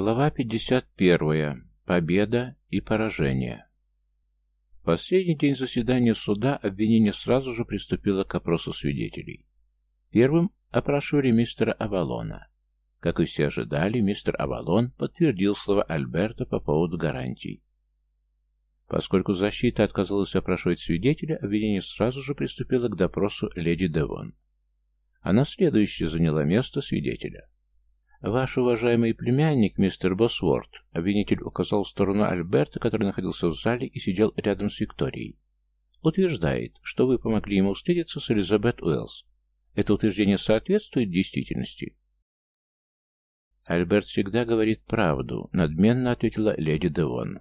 Глава 51. Победа и поражение. В последний день заседания суда обвинение сразу же приступило к опросу свидетелей. Первым опрашивали мистера Авалона. Как и все ожидали, мистер Авалон подтвердил слова Альберта по поводу гарантий. Поскольку защита отказалась опрашивать свидетеля, обвинение сразу же приступило к допросу леди Девон. Она следующая заняла место свидетеля. «Ваш уважаемый племянник, мистер Босворд», — обвинитель указал в сторону Альберта, который находился в зале и сидел рядом с Викторией, утверждает, что вы помогли ему встретиться с Элизабет Уэллс. Это утверждение соответствует действительности? Альберт всегда говорит правду, надменно ответила леди Девон.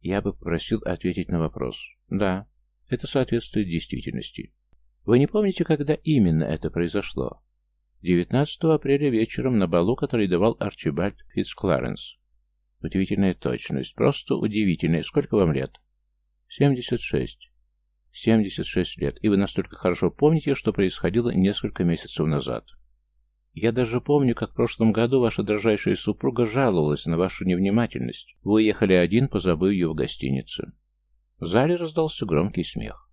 Я бы попросил ответить на вопрос. Да, это соответствует действительности. Вы не помните, когда именно это произошло? 19 апреля вечером на балу, который давал Арчибальд Фитцкларенс. Удивительная точность, просто удивительная. Сколько вам лет? 76. 76 лет. И вы настолько хорошо помните, что происходило несколько месяцев назад. Я даже помню, как в прошлом году ваша дрожайшая супруга жаловалась на вашу невнимательность. Вы уехали один, позабыв ее в гостинице. В зале раздался громкий смех.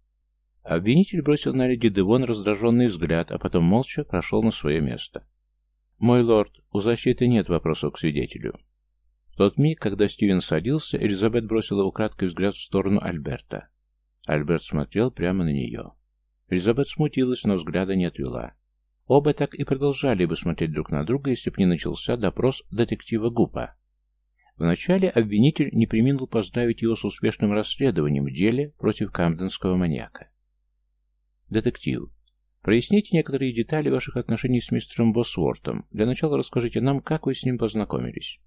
Обвинитель бросил на леди Девон раздраженный взгляд, а потом молча прошел на свое место. «Мой лорд, у защиты нет вопросов к свидетелю». В тот миг, когда Стивен садился, Элизабет бросила украдкой взгляд в сторону Альберта. Альберт смотрел прямо на нее. Элизабет смутилась, но взгляда не отвела. Оба так и продолжали бы смотреть друг на друга, если бы не начался допрос детектива Гупа. Вначале обвинитель не приминул поздравить его с успешным расследованием в деле против камденского маньяка. Детектив. Проясните некоторые детали ваших отношений с мистером Босвортом. Для начала расскажите нам, как вы с ним познакомились.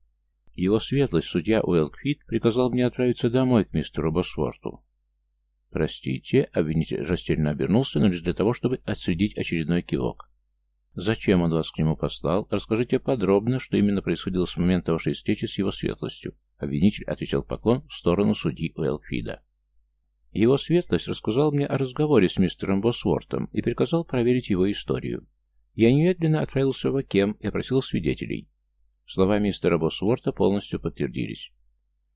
Его светлость, судья Уэлкфит, приказал мне отправиться домой к мистеру Босворту. Простите, обвинитель растерянно обернулся, но лишь для того, чтобы отследить очередной кивок. Зачем он вас к нему послал? Расскажите подробно, что именно происходило с момента вашей встречи с его светлостью. Обвинитель отвечал поклон в сторону судьи Уэлкфида. Его светлость рассказал мне о разговоре с мистером Босвортом и приказал проверить его историю. Я немедленно отправился в Акем и опросил свидетелей. Слова мистера Босворта полностью подтвердились.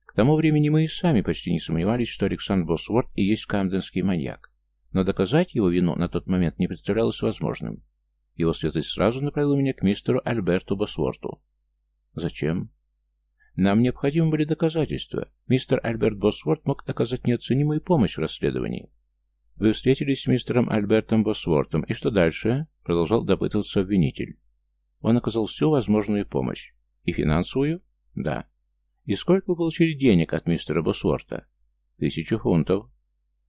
К тому времени мы и сами почти не сомневались, что Александр Босворт и есть камденский маньяк. Но доказать его вину на тот момент не представлялось возможным. Его светлость сразу направил меня к мистеру Альберту Босворту. Зачем? Нам необходимы были доказательства. Мистер Альберт Босворт мог оказать неоценимую помощь в расследовании. Вы встретились с мистером Альбертом Босвортом, и что дальше? Продолжал допытываться обвинитель. Он оказал всю возможную помощь. И финансовую? Да. И сколько вы получили денег от мистера Босворта? Тысячу фунтов.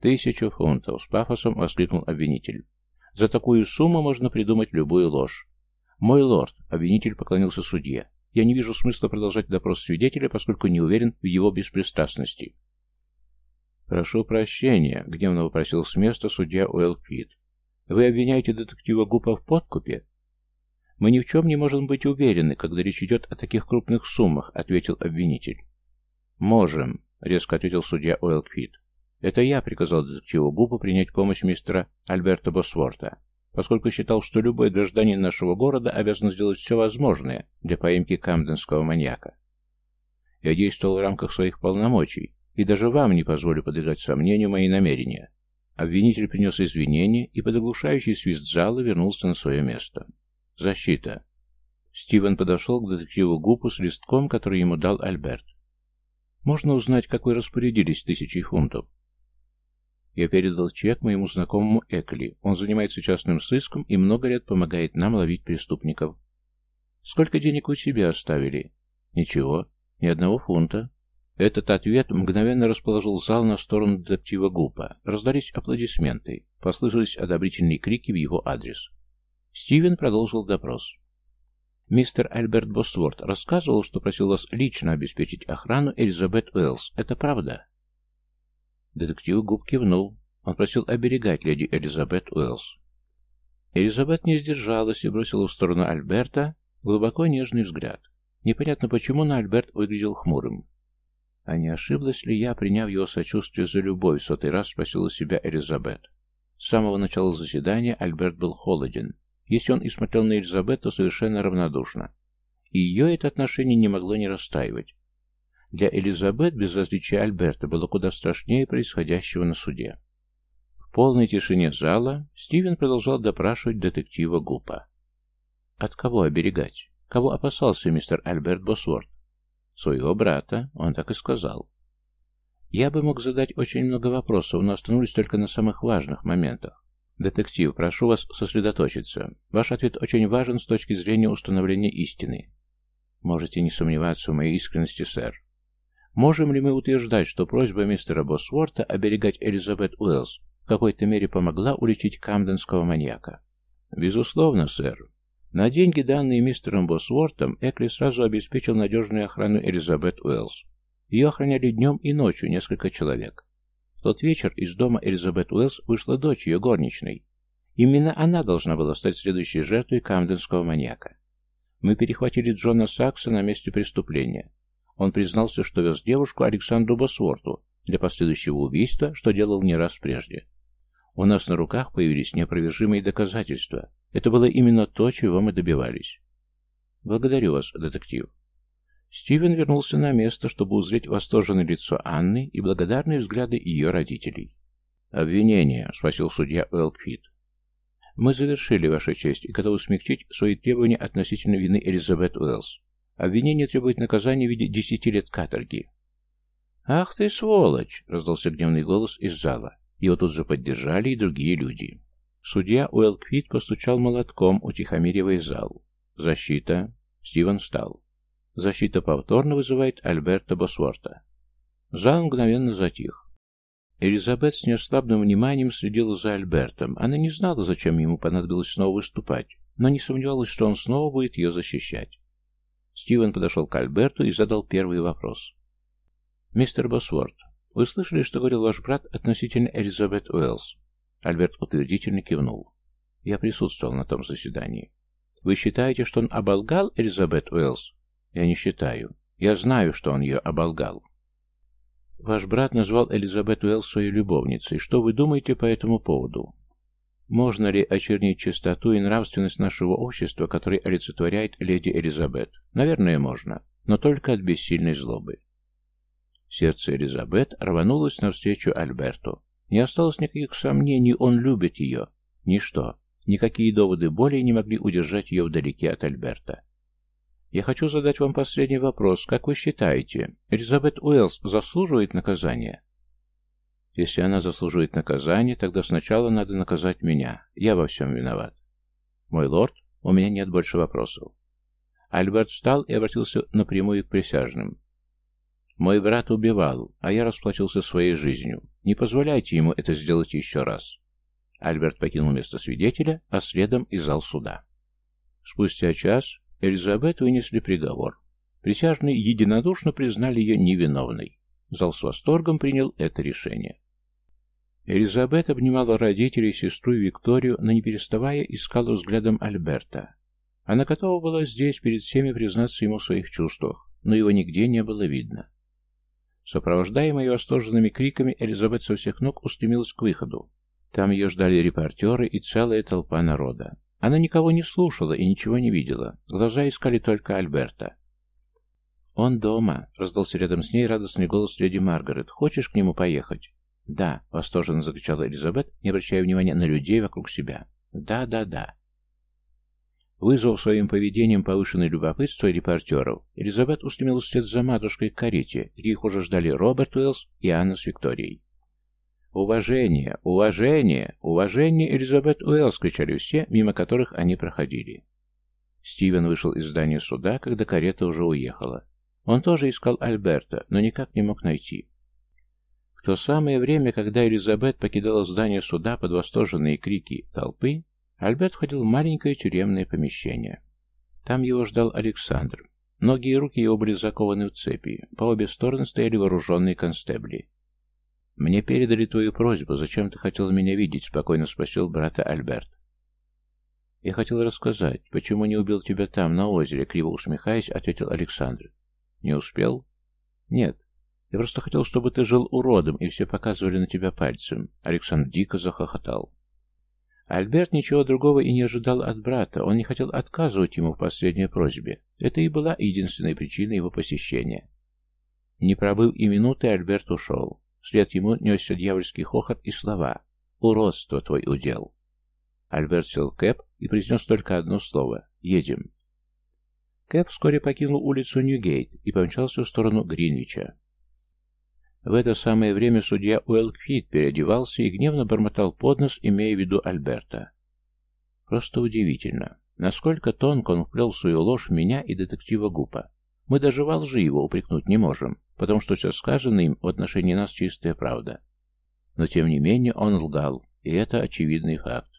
Тысячу фунтов, с пафосом воскликнул обвинитель. За такую сумму можно придумать любую ложь. Мой лорд, обвинитель поклонился судье, я не вижу смысла продолжать допрос свидетеля, поскольку не уверен в его беспристрастности. «Прошу прощения», — гневно вопросил с места судья Уэллквит. «Вы обвиняете детектива Гупа в подкупе?» «Мы ни в чем не можем быть уверены, когда речь идет о таких крупных суммах», — ответил обвинитель. «Можем», — резко ответил судья Уэллквит. «Это я приказал детективу Гупу принять помощь мистера Альберта Босворта поскольку считал, что любой гражданин нашего города обязан сделать все возможное для поимки камденского маньяка. Я действовал в рамках своих полномочий, и даже вам не позволю подвергать сомнению мои намерения. Обвинитель принес извинения и под оглушающий свист зала вернулся на свое место. Защита. Стивен подошел к детективу Гупу с листком, который ему дал Альберт. «Можно узнать, как вы распорядились тысячей фунтов?» Я передал чек моему знакомому Экли. Он занимается частным сыском и много лет помогает нам ловить преступников. Сколько денег вы себе оставили? Ничего, ни одного фунта. Этот ответ мгновенно расположил зал на сторону детектива Гупа. Раздались аплодисменты. Послышались одобрительные крики в его адрес. Стивен продолжил допрос. Мистер Альберт Босворд рассказывал, что просил вас лично обеспечить охрану Элизабет Уэллс. Это правда? Детектив Губ кивнул. Он просил оберегать леди Элизабет Уэллс. Элизабет не сдержалась и бросила в сторону Альберта глубоко нежный взгляд. Непонятно почему, но Альберт выглядел хмурым. А не ошиблась ли я, приняв его сочувствие за любовь, сотый раз спросила себя Элизабет. С самого начала заседания Альберт был холоден. Если он и смотрел на Элизабет, то совершенно равнодушно. и ее это отношение не могло не расстраивать. Для Элизабет безразличие Альберта было куда страшнее происходящего на суде. В полной тишине зала Стивен продолжал допрашивать детектива Гупа. От кого оберегать? Кого опасался мистер Альберт Босворд? Своего брата, он так и сказал. Я бы мог задать очень много вопросов, но остановлюсь только на самых важных моментах. Детектив, прошу вас сосредоточиться. Ваш ответ очень важен с точки зрения установления истины. Можете не сомневаться в моей искренности, сэр. Можем ли мы утверждать, что просьба мистера Босворта оберегать Элизабет Уэллс в какой-то мере помогла уличить камденского маньяка? Безусловно, сэр. На деньги, данные мистером Босвортом, Экли сразу обеспечил надежную охрану Элизабет Уэллс. Ее охраняли днем и ночью несколько человек. В тот вечер из дома Элизабет Уэллс вышла дочь ее горничной. Именно она должна была стать следующей жертвой камденского маньяка. Мы перехватили Джона Сакса на месте преступления. Он признался, что вез девушку Александру Босворту для последующего убийства, что делал не раз прежде. У нас на руках появились неопровержимые доказательства. Это было именно то, чего мы добивались. Благодарю вас, детектив. Стивен вернулся на место, чтобы узреть восторженное лицо Анны и благодарные взгляды ее родителей. «Обвинение?» — спросил судья Уэлкфит. «Мы завершили, Ваша честь, и готовы смягчить свои требования относительно вины Элизабет Уэллс. Обвинение требует наказания в виде десяти лет каторги. «Ах ты, сволочь!» — раздался гневный голос из зала. Его тут же поддержали и другие люди. Судья Уэлквит постучал молотком, утихомиривая зал. «Защита!» Стивен встал. «Защита повторно вызывает Альберта Босворта». Зал мгновенно затих. Элизабет с неослабным вниманием следила за Альбертом. Она не знала, зачем ему понадобилось снова выступать, но не сомневалась, что он снова будет ее защищать. Стивен подошел к Альберту и задал первый вопрос. «Мистер Босворд, вы слышали, что говорил ваш брат относительно Элизабет Уэллс?» Альберт утвердительно кивнул. «Я присутствовал на том заседании. Вы считаете, что он оболгал Элизабет Уэллс?» «Я не считаю. Я знаю, что он ее оболгал». «Ваш брат назвал Элизабет Уэллс своей любовницей. Что вы думаете по этому поводу?» Можно ли очернить чистоту и нравственность нашего общества, который олицетворяет леди Элизабет? Наверное, можно, но только от бессильной злобы. Сердце Элизабет рванулось навстречу Альберту. Не осталось никаких сомнений, он любит ее. Ничто, никакие доводы более не могли удержать ее вдалеке от Альберта. «Я хочу задать вам последний вопрос. Как вы считаете, Элизабет Уэллс заслуживает наказания?» Если она заслуживает наказания, тогда сначала надо наказать меня. Я во всем виноват. Мой лорд, у меня нет больше вопросов. Альберт встал и обратился напрямую к присяжным. Мой брат убивал, а я расплатился своей жизнью. Не позволяйте ему это сделать еще раз. Альберт покинул место свидетеля, а следом и зал суда. Спустя час Элизабет вынесли приговор. Присяжные единодушно признали ее невиновной. Зал с восторгом принял это решение. Элизабет обнимала родителей, сестру и Викторию, но не переставая искала взглядом Альберта. Она готова была здесь перед всеми признаться ему в своих чувствах, но его нигде не было видно. Сопровождаемая восторженными криками, Элизабет со всех ног устремилась к выходу. Там ее ждали репортеры и целая толпа народа. Она никого не слушала и ничего не видела. Глаза искали только Альберта. «Он дома», — раздался рядом с ней радостный голос леди Маргарет. «Хочешь к нему поехать?» «Да», — восторженно закричала Элизабет, не обращая внимания на людей вокруг себя. «Да, да, да». Вызвав своим поведением повышенное любопытство репортеров, Элизабет устремилась вслед за матушкой к карете, где их уже ждали Роберт Уэллс и Анна с Викторией. «Уважение! Уважение! Уважение, Элизабет Уэллс!» — кричали все, мимо которых они проходили. Стивен вышел из здания суда, когда карета уже уехала. Он тоже искал Альберта, но никак не мог найти. То самое время, когда Элизабет покидала здание суда под восторженные крики толпы, Альберт входил в маленькое тюремное помещение. Там его ждал Александр. Ноги и руки его были закованы в цепи. По обе стороны стояли вооруженные констебли. «Мне передали твою просьбу. Зачем ты хотел меня видеть?» — спокойно спросил брата Альберт. «Я хотел рассказать, почему не убил тебя там, на озере», — криво усмехаясь, ответил Александр. «Не успел?» «Нет. Я просто хотел, чтобы ты жил уродом, и все показывали на тебя пальцем. Александр дико захохотал. Альберт ничего другого и не ожидал от брата. Он не хотел отказывать ему в последней просьбе. Это и была единственная причина его посещения. Не пробыл и минуты, Альберт ушел. Вслед ему несся дьявольский хохот и слова «Уродство твой удел». Альберт сел кэп и произнес только одно слово «Едем». Кэп вскоре покинул улицу Ньюгейт и помчался в сторону Гринвича. В это самое время судья Уэлкфит переодевался и гневно бормотал под нос, имея в виду Альберта. Просто удивительно, насколько тонко он вплел свою ложь в меня и детектива Гупа. Мы даже во лжи его упрекнуть не можем, потому что все сказанное им в отношении нас чистая правда. Но тем не менее он лгал, и это очевидный факт.